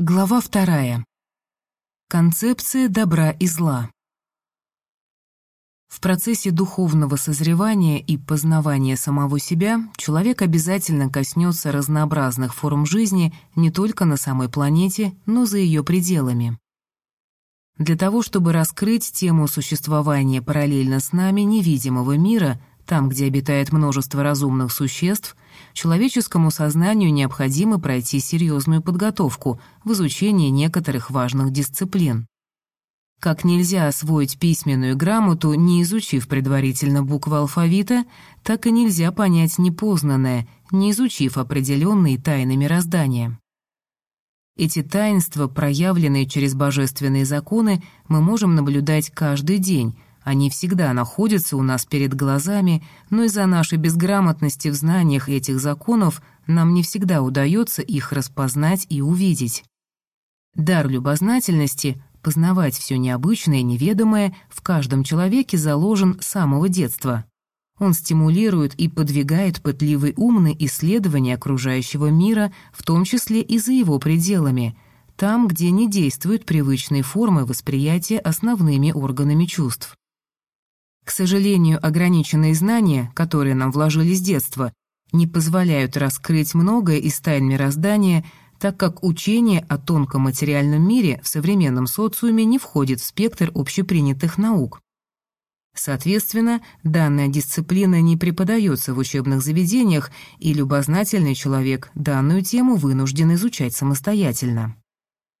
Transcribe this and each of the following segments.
Глава вторая. Концепция добра и зла. В процессе духовного созревания и познавания самого себя человек обязательно коснется разнообразных форм жизни не только на самой планете, но за ее пределами. Для того, чтобы раскрыть тему существования параллельно с нами невидимого мира, там, где обитает множество разумных существ, человеческому сознанию необходимо пройти серьезную подготовку в изучении некоторых важных дисциплин. Как нельзя освоить письменную грамоту, не изучив предварительно буквы алфавита, так и нельзя понять непознанное, не изучив определенные тайны мироздания. Эти таинства, проявленные через божественные законы, мы можем наблюдать каждый день, они всегда находятся у нас перед глазами, но из-за нашей безграмотности в знаниях этих законов нам не всегда удается их распознать и увидеть. Дар любознательности — познавать все необычное и неведомое — в каждом человеке заложен с самого детства. Он стимулирует и подвигает пытливый ум на исследование окружающего мира, в том числе и за его пределами, там, где не действуют привычные формы восприятия основными органами чувств. К сожалению, ограниченные знания, которые нам вложили с детства, не позволяют раскрыть многое из тайн мироздания, так как учение о тонком материальном мире в современном социуме не входит в спектр общепринятых наук. Соответственно, данная дисциплина не преподается в учебных заведениях, и любознательный человек данную тему вынужден изучать самостоятельно.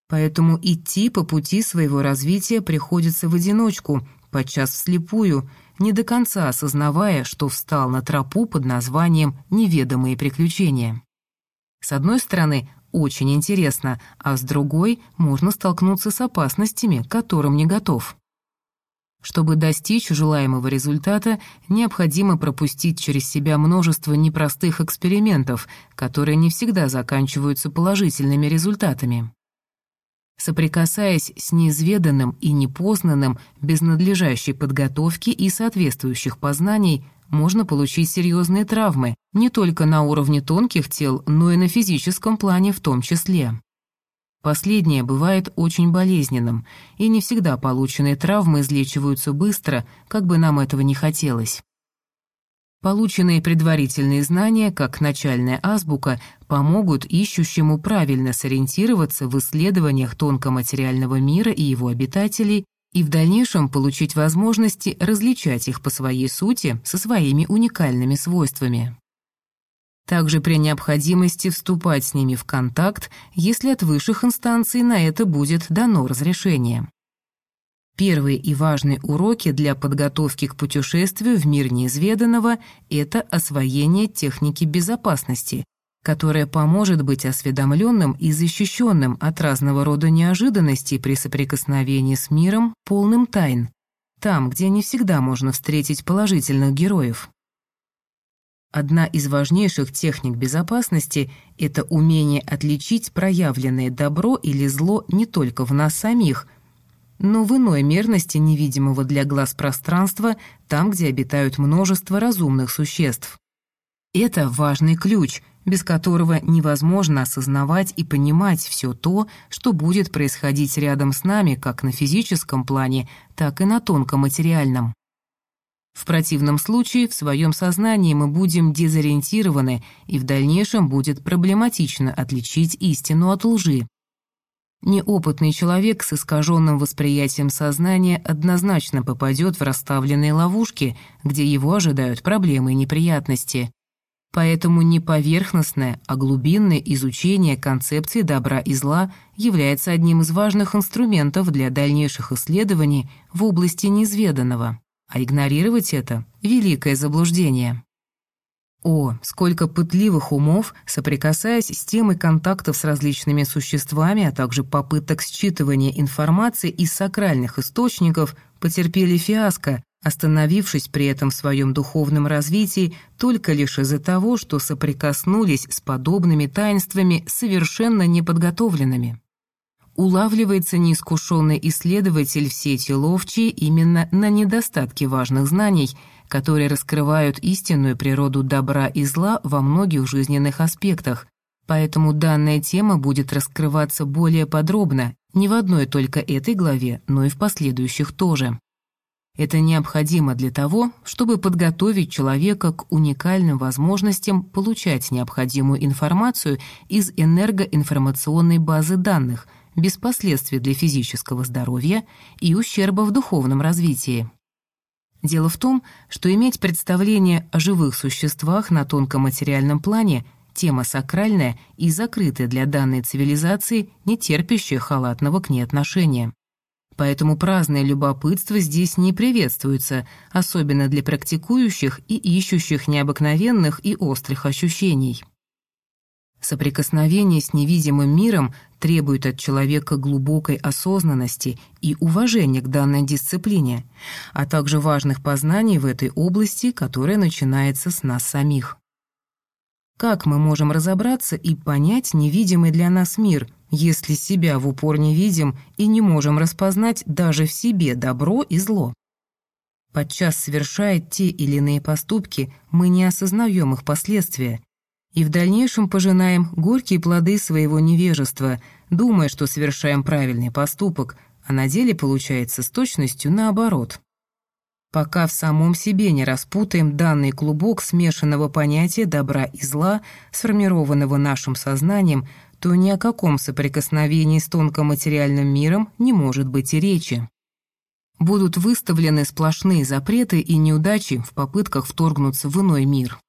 Поэтому идти по пути своего развития приходится в одиночку, подчас вслепую, не до конца осознавая, что встал на тропу под названием «Неведомые приключения». С одной стороны, очень интересно, а с другой можно столкнуться с опасностями, которым не готов. Чтобы достичь желаемого результата, необходимо пропустить через себя множество непростых экспериментов, которые не всегда заканчиваются положительными результатами. Соприкасаясь с неизведанным и непознанным без надлежащей подготовки и соответствующих познаний, можно получить серьезные травмы не только на уровне тонких тел, но и на физическом плане в том числе. Последнее бывает очень болезненным, и не всегда полученные травмы излечиваются быстро, как бы нам этого не хотелось. Полученные предварительные знания, как начальная азбука, помогут ищущему правильно сориентироваться в исследованиях тонкоматериального мира и его обитателей и в дальнейшем получить возможности различать их по своей сути со своими уникальными свойствами. Также при необходимости вступать с ними в контакт, если от высших инстанций на это будет дано разрешение. Первые и важные уроки для подготовки к путешествию в мир неизведанного – это освоение техники безопасности, которая поможет быть осведомленным и защищенным от разного рода неожиданностей при соприкосновении с миром, полным тайн, там, где не всегда можно встретить положительных героев. Одна из важнейших техник безопасности – это умение отличить проявленное добро или зло не только в нас самих – но в иной мерности невидимого для глаз пространства, там, где обитают множество разумных существ. Это важный ключ, без которого невозможно осознавать и понимать все то, что будет происходить рядом с нами как на физическом плане, так и на тонком материальном. В противном случае в своем сознании мы будем дезориентированы, и в дальнейшем будет проблематично отличить истину от лжи. Неопытный человек с искаженным восприятием сознания однозначно попадет в расставленные ловушки, где его ожидают проблемы и неприятности. Поэтому не поверхностное, а глубинное изучение концепции добра и зла является одним из важных инструментов для дальнейших исследований в области неизведанного. А игнорировать это – великое заблуждение. О, сколько пытливых умов, соприкасаясь с темой контактов с различными существами, а также попыток считывания информации из сакральных источников, потерпели фиаско, остановившись при этом в своем духовном развитии только лишь из-за того, что соприкоснулись с подобными таинствами совершенно неподготовленными. Улавливается неискушенный исследователь в сети ловчей именно на недостатке важных знаний – которые раскрывают истинную природу добра и зла во многих жизненных аспектах, Поэтому данная тема будет раскрываться более подробно не в одной только этой главе, но и в последующих тоже. Это необходимо для того, чтобы подготовить человека к уникальным возможностям получать необходимую информацию из энергоинформационной базы данных без последствий для физического здоровья и ущерба в духовном развитии. Дело в том, что иметь представление о живых существах на тонком материальном плане – тема сакральная и закрытая для данной цивилизации, не терпящая халатного к ней отношения. Поэтому праздное любопытство здесь не приветствуется, особенно для практикующих и ищущих необыкновенных и острых ощущений. Соприкосновение с невидимым миром требует от человека глубокой осознанности и уважения к данной дисциплине, а также важных познаний в этой области, которая начинается с нас самих. Как мы можем разобраться и понять невидимый для нас мир, если себя в упор не видим и не можем распознать даже в себе добро и зло? Подчас совершая те или иные поступки, мы не осознаем их последствия и в дальнейшем пожинаем горькие плоды своего невежества, думая, что совершаем правильный поступок, а на деле получается с точностью наоборот пока в самом себе не распутаем данный клубок смешанного понятия добра и зла, сформированного нашим сознанием, то ни о каком соприкосновении с тонкоматериальным миром не может быть и речи. Будут выставлены сплошные запреты и неудачи в попытках вторгнуться в иной мир.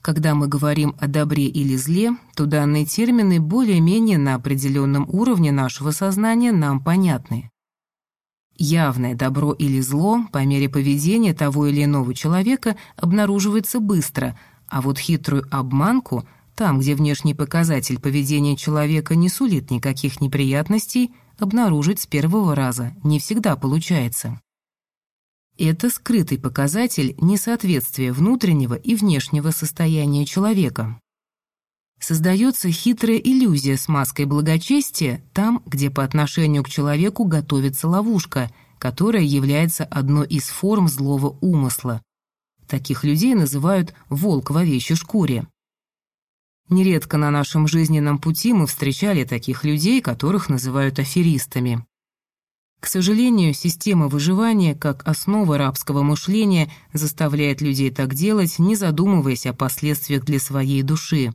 Когда мы говорим о добре или зле, то данные термины более-менее на определенном уровне нашего сознания нам понятны. Явное добро или зло по мере поведения того или иного человека обнаруживается быстро, а вот хитрую обманку, там, где внешний показатель поведения человека не сулит никаких неприятностей, обнаружить с первого раза не всегда получается. Это скрытый показатель несоответствия внутреннего и внешнего состояния человека. Создается хитрая иллюзия с маской благочестия там, где по отношению к человеку готовится ловушка, которая является одной из форм злого умысла. Таких людей называют «волк в овечьей шкуре». Нередко на нашем жизненном пути мы встречали таких людей, которых называют аферистами. К сожалению, система выживания как основа рабского мышления заставляет людей так делать, не задумываясь о последствиях для своей души.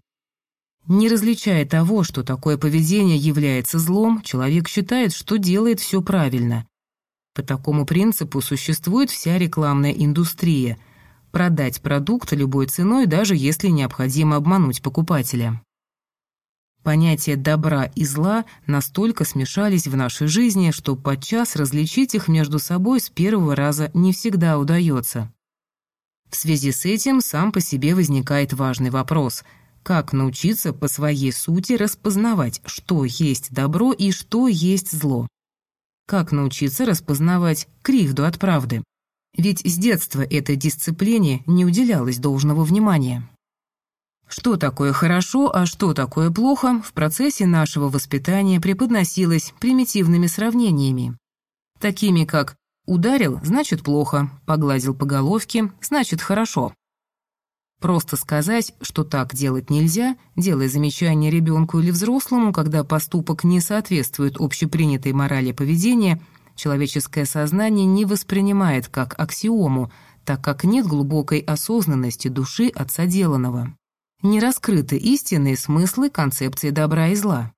Не различая того, что такое поведение является злом, человек считает, что делает все правильно. По такому принципу существует вся рекламная индустрия – продать продукт любой ценой, даже если необходимо обмануть покупателя. Понятия добра и зла настолько смешались в нашей жизни, что подчас различить их между собой с первого раза не всегда удается. В связи с этим сам по себе возникает важный вопрос – как научиться по своей сути распознавать, что есть добро и что есть зло? Как научиться распознавать кривду от правды? Ведь с детства этой дисциплине не уделялось должного внимания. Что такое хорошо, а что такое плохо, в процессе нашего воспитания преподносилось примитивными сравнениями. Такими как «ударил, значит плохо», «погладил по головке, значит хорошо». Просто сказать, что так делать нельзя, делая замечание ребенку или взрослому, когда поступок не соответствует общепринятой морали поведения, человеческое сознание не воспринимает как аксиому, так как нет глубокой осознанности души от соделанного. Не раскрыты истинные смыслы концепции добра и зла.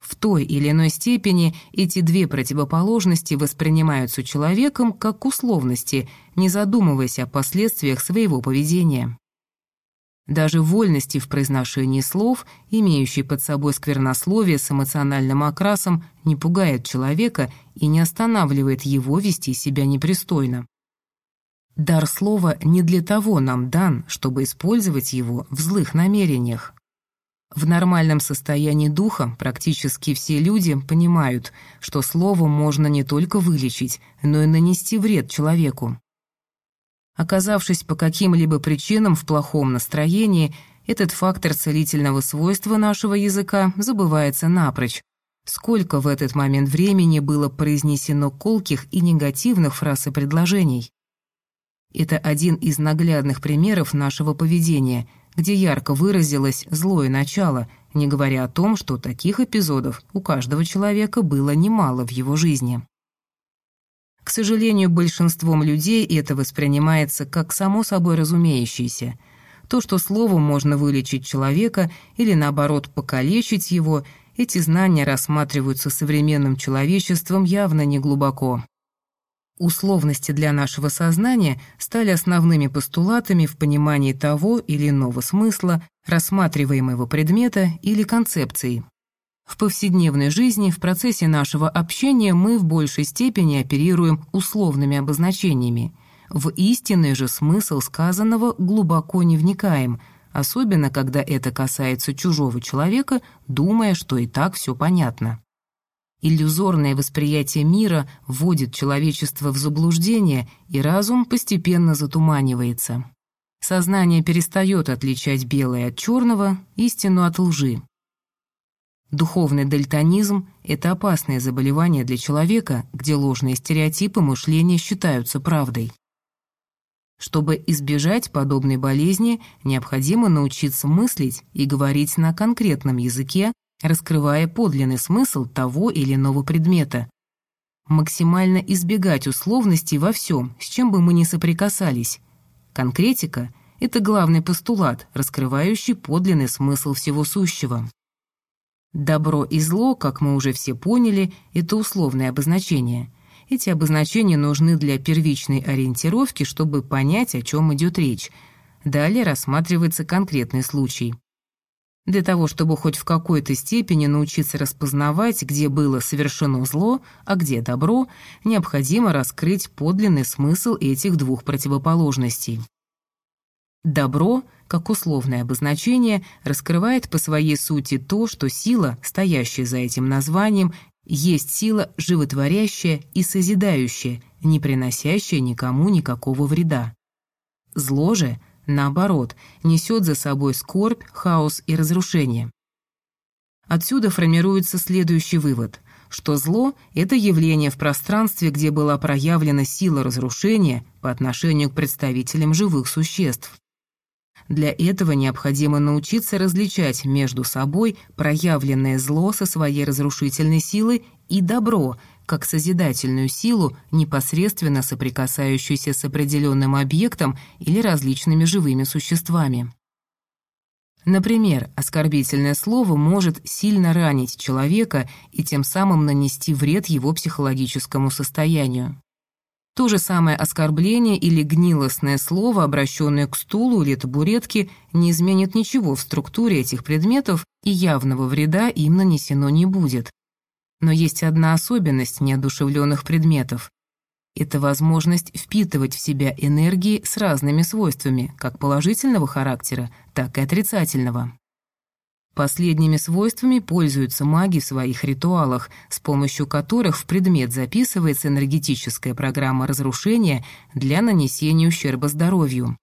В той или иной степени эти две противоположности воспринимаются человеком как условности, не задумываясь о последствиях своего поведения. Даже вольности в произношении слов, имеющие под собой сквернословие с эмоциональным окрасом, не пугает человека и не останавливает его вести себя непристойно. Дар слова не для того нам дан, чтобы использовать его в злых намерениях. В нормальном состоянии духа практически все люди понимают, что словом можно не только вылечить, но и нанести вред человеку. Оказавшись по каким-либо причинам в плохом настроении, этот фактор целительного свойства нашего языка забывается напрочь. Сколько в этот момент времени было произнесено колких и негативных фраз и предложений. Это один из наглядных примеров нашего поведения, где ярко выразилось злое начало, не говоря о том, что таких эпизодов у каждого человека было немало в его жизни. К сожалению, большинством людей это воспринимается как само собой разумеющееся. То, что словом можно вылечить человека или, наоборот, покалечить его, эти знания рассматриваются современным человечеством явно неглубоко. Условности для нашего сознания стали основными постулатами в понимании того или иного смысла, рассматриваемого предмета или концепции. В повседневной жизни, в процессе нашего общения мы в большей степени оперируем условными обозначениями. В истинный же смысл сказанного глубоко не вникаем, особенно когда это касается чужого человека, думая, что и так все понятно. Иллюзорное восприятие мира вводит человечество в заблуждение, и разум постепенно затуманивается. Сознание перестает отличать белое от черного, истину от лжи. Духовный дальтонизм – это опасное заболевание для человека, где ложные стереотипы мышления считаются правдой. Чтобы избежать подобной болезни, необходимо научиться мыслить и говорить на конкретном языке, раскрывая подлинный смысл того или иного предмета. Максимально избегать условностей во всем, с чем бы мы ни соприкасались. Конкретика — это главный постулат, раскрывающий подлинный смысл всего сущего. Добро и зло, как мы уже все поняли, это условные обозначения. Эти обозначения нужны для первичной ориентировки, чтобы понять, о чем идет речь. Далее рассматривается конкретный случай. Для того, чтобы хоть в какой-то степени научиться распознавать, где было совершено зло, а где добро, необходимо раскрыть подлинный смысл этих двух противоположностей. Добро, как условное обозначение, раскрывает по своей сути то, что сила, стоящая за этим названием, есть сила животворящая и созидающая, не приносящая никому никакого вреда. Зло же — наоборот, несет за собой скорбь, хаос и разрушение. Отсюда формируется следующий вывод, что зло — это явление в пространстве, где была проявлена сила разрушения по отношению к представителям живых существ. Для этого необходимо научиться различать между собой проявленное зло со своей разрушительной силой и добро, как созидательную силу, непосредственно соприкасающуюся с определенным объектом или различными живыми существами. Например, оскорбительное слово может сильно ранить человека и тем самым нанести вред его психологическому состоянию. То же самое оскорбление или гнилостное слово, обращенное к стулу или табуретке, не изменит ничего в структуре этих предметов и явного вреда им нанесено не будет. Но есть одна особенность неодушевленных предметов. Это возможность впитывать в себя энергии с разными свойствами, как положительного характера, так и отрицательного. Последними свойствами пользуются маги в своих ритуалах, с помощью которых в предмет записывается энергетическая программа разрушения для нанесения ущерба здоровью.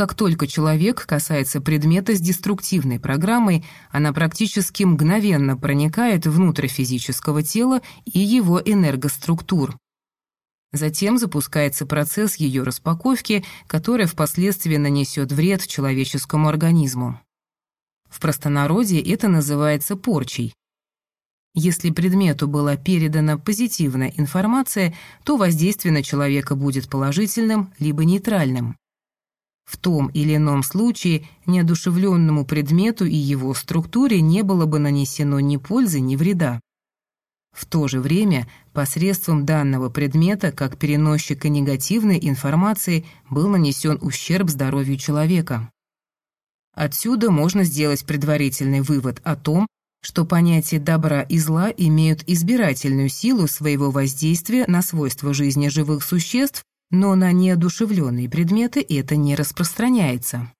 Как только человек касается предмета с деструктивной программой, она практически мгновенно проникает внутрь физического тела и его энергоструктур. Затем запускается процесс ее распаковки, который впоследствии нанесет вред человеческому организму. В простонародье это называется порчей. Если предмету была передана позитивная информация, то воздействие на человека будет положительным либо нейтральным. В том или ином случае неодушевленному предмету и его структуре не было бы нанесено ни пользы, ни вреда. В то же время посредством данного предмета, как переносчика негативной информации, был нанесен ущерб здоровью человека. Отсюда можно сделать предварительный вывод о том, что понятия добра и зла имеют избирательную силу своего воздействия на свойства жизни живых существ но на неодушевленные предметы это не распространяется.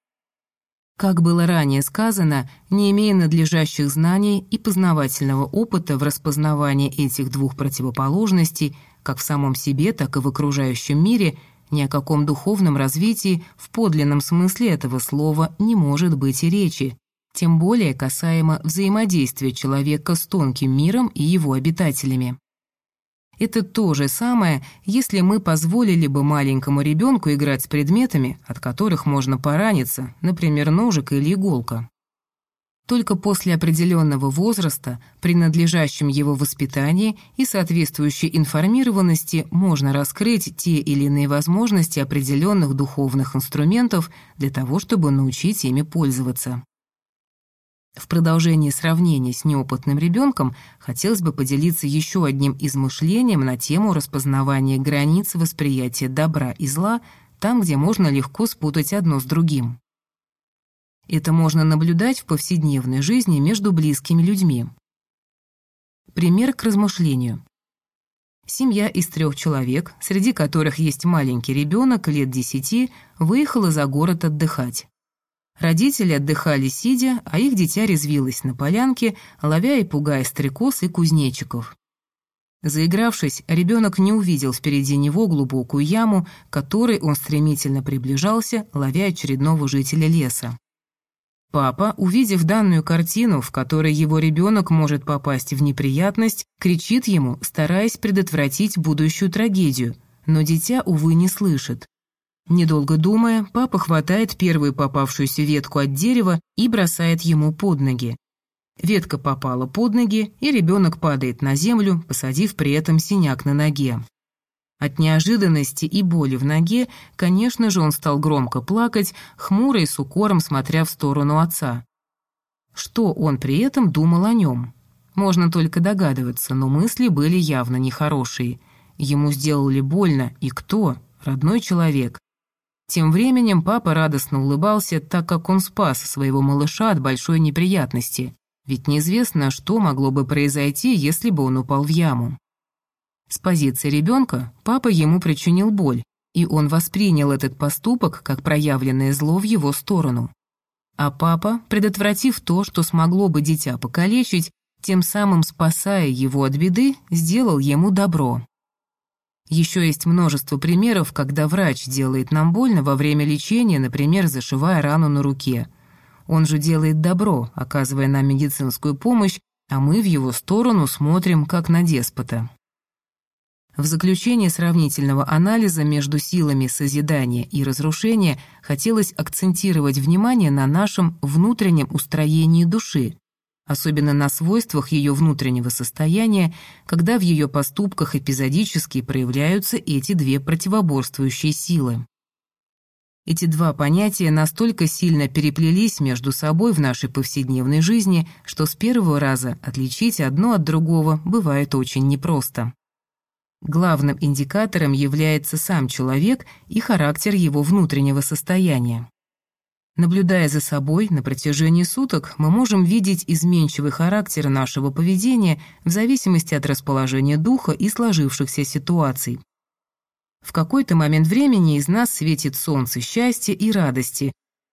Как было ранее сказано, не имея надлежащих знаний и познавательного опыта в распознавании этих двух противоположностей, как в самом себе, так и в окружающем мире, ни о каком духовном развитии в подлинном смысле этого слова не может быть и речи, тем более касаемо взаимодействия человека с тонким миром и его обитателями. Это то же самое, если мы позволили бы маленькому ребенку играть с предметами, от которых можно пораниться, например, ножик или иголка. Только после определенного возраста, при надлежащем его воспитании и соответствующей информированности можно раскрыть те или иные возможности определенных духовных инструментов для того, чтобы научить ими пользоваться. В продолжении сравнения с неопытным ребенком хотелось бы поделиться еще одним измышлением на тему распознавания границ восприятия добра и зла там, где можно легко спутать одно с другим. Это можно наблюдать в повседневной жизни между близкими людьми. Пример к размышлению. Семья из трех человек, среди которых есть маленький ребенок лет десяти, выехала за город отдыхать. Родители отдыхали сидя, а их дитя резвилось на полянке, ловя и пугая стрекоз и кузнечиков. Заигравшись, ребенок не увидел впереди него глубокую яму, к которой он стремительно приближался, ловя очередного жителя леса. Папа, увидев данную картину, в которой его ребенок может попасть в неприятность, кричит ему, стараясь предотвратить будущую трагедию, но дитя, увы, не слышит. Недолго думая, папа хватает первую попавшуюся ветку от дерева и бросает ему под ноги. Ветка попала под ноги, и ребенок падает на землю, посадив при этом синяк на ноге. От неожиданности и боли в ноге, конечно же, он стал громко плакать, хмуро и с укором смотря в сторону отца. Что он при этом думал о нем? Можно только догадываться, но мысли были явно нехорошие. Ему сделали больно, и кто? Родной человек. Тем временем папа радостно улыбался, так как он спас своего малыша от большой неприятности, ведь неизвестно, что могло бы произойти, если бы он упал в яму. С позиции ребенка папа ему причинил боль, и он воспринял этот поступок как проявленное зло в его сторону. А папа, предотвратив то, что смогло бы дитя покалечить, тем самым спасая его от беды, сделал ему добро. Еще есть множество примеров, когда врач делает нам больно во время лечения, например, зашивая рану на руке. Он же делает добро, оказывая нам медицинскую помощь, а мы в его сторону смотрим, как на деспота. В заключение сравнительного анализа между силами созидания и разрушения хотелось акцентировать внимание на нашем внутреннем устроении души, особенно на свойствах ее внутреннего состояния, когда в ее поступках эпизодически проявляются эти две противоборствующие силы. Эти два понятия настолько сильно переплелись между собой в нашей повседневной жизни, что с первого раза отличить одно от другого бывает очень непросто. Главным индикатором является сам человек и характер его внутреннего состояния. Наблюдая за собой на протяжении суток, мы можем видеть изменчивый характер нашего поведения в зависимости от расположения духа и сложившихся ситуаций. В какой-то момент времени из нас светит солнце счастья и радости,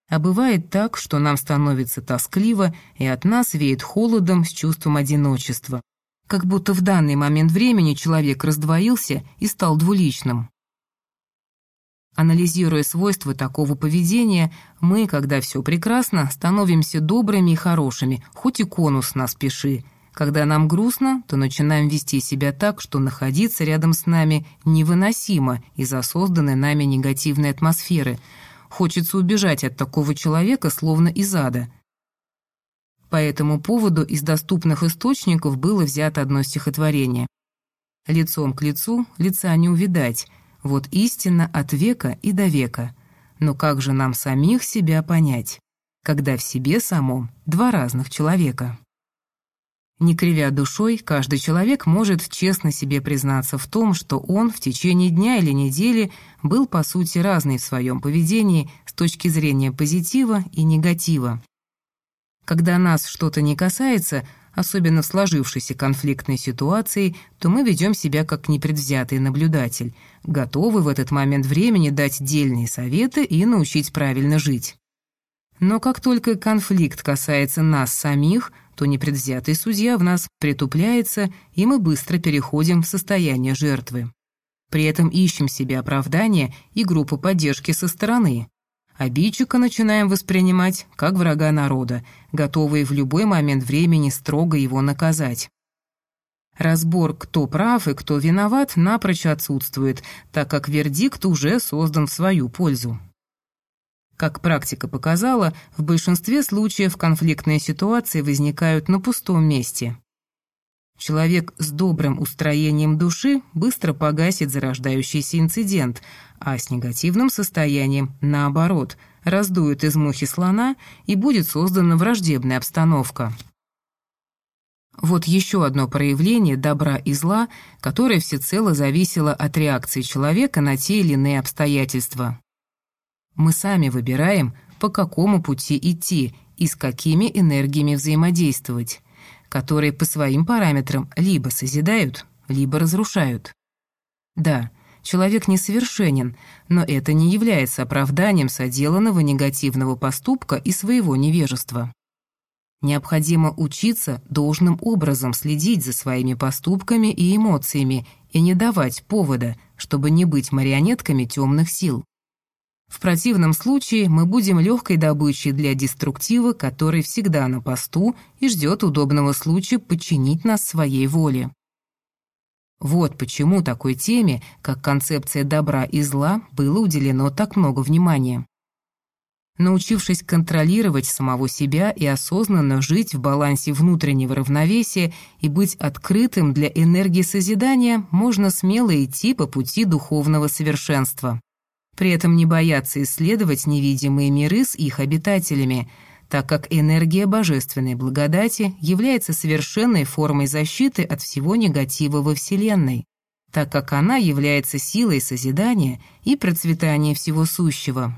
а бывает так, что нам становится тоскливо, и от нас веет холодом с чувством одиночества. Как будто в данный момент времени человек раздвоился и стал двуличным. Анализируя свойства такого поведения, мы, когда все прекрасно, становимся добрыми и хорошими, хоть и конус нас пиши. Когда нам грустно, то начинаем вести себя так, что находиться рядом с нами невыносимо из-за созданной нами негативной атмосферы. Хочется убежать от такого человека, словно из ада. По этому поводу из доступных источников было взято одно стихотворение. «Лицом к лицу лица не увидать», вот истина от века и до века. Но как же нам самих себя понять, когда в себе самом два разных человека? Не кривя душой, каждый человек может честно себе признаться в том, что он в течение дня или недели был по сути разный в своем поведении с точки зрения позитива и негатива. Когда нас что-то не касается, особенно в сложившейся конфликтной ситуации, то мы ведем себя как непредвзятый наблюдатель, готовы в этот момент времени дать дельные советы и научить правильно жить. Но как только конфликт касается нас самих, то непредвзятый судья в нас притупляется, и мы быстро переходим в состояние жертвы. При этом ищем себе оправдания и группу поддержки со стороны, Обидчика начинаем воспринимать как врага народа, готовые в любой момент времени строго его наказать. Разбор, кто прав и кто виноват, напрочь отсутствует, так как вердикт уже создан в свою пользу. Как практика показала, в большинстве случаев конфликтные ситуации возникают на пустом месте. Человек с добрым устроением души быстро погасит зарождающийся инцидент, а с негативным состоянием, наоборот, раздует из мухи слона и будет создана враждебная обстановка. Вот еще одно проявление добра и зла, которое всецело зависело от реакции человека на те или иные обстоятельства. Мы сами выбираем, по какому пути идти и с какими энергиями взаимодействовать, которые по своим параметрам либо созидают, либо разрушают. Да, человек несовершенен, но это не является оправданием соделанного негативного поступка и своего невежества. Необходимо учиться должным образом следить за своими поступками и эмоциями и не давать повода, чтобы не быть марионетками темных сил. В противном случае мы будем легкой добычей для деструктива, который всегда на посту и ждет удобного случая подчинить нас своей воле. Вот почему такой теме, как концепция добра и зла, было уделено так много внимания. Научившись контролировать самого себя и осознанно жить в балансе внутреннего равновесия и быть открытым для энергии созидания, можно смело идти по пути духовного совершенства при этом не бояться исследовать невидимые миры с их обитателями, так как энергия божественной благодати является совершенной формой защиты от всего негатива во Вселенной, так как она является силой созидания и процветания всего сущего.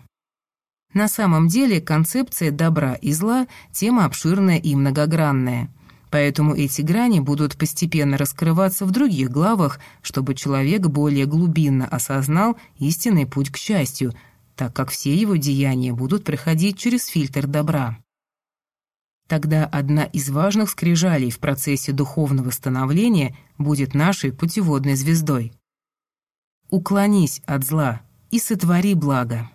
На самом деле концепция добра и зла – тема обширная и многогранная – Поэтому эти грани будут постепенно раскрываться в других главах, чтобы человек более глубинно осознал истинный путь к счастью, так как все его деяния будут проходить через фильтр добра. Тогда одна из важных скрижалей в процессе духовного становления будет нашей путеводной звездой. «Уклонись от зла и сотвори благо».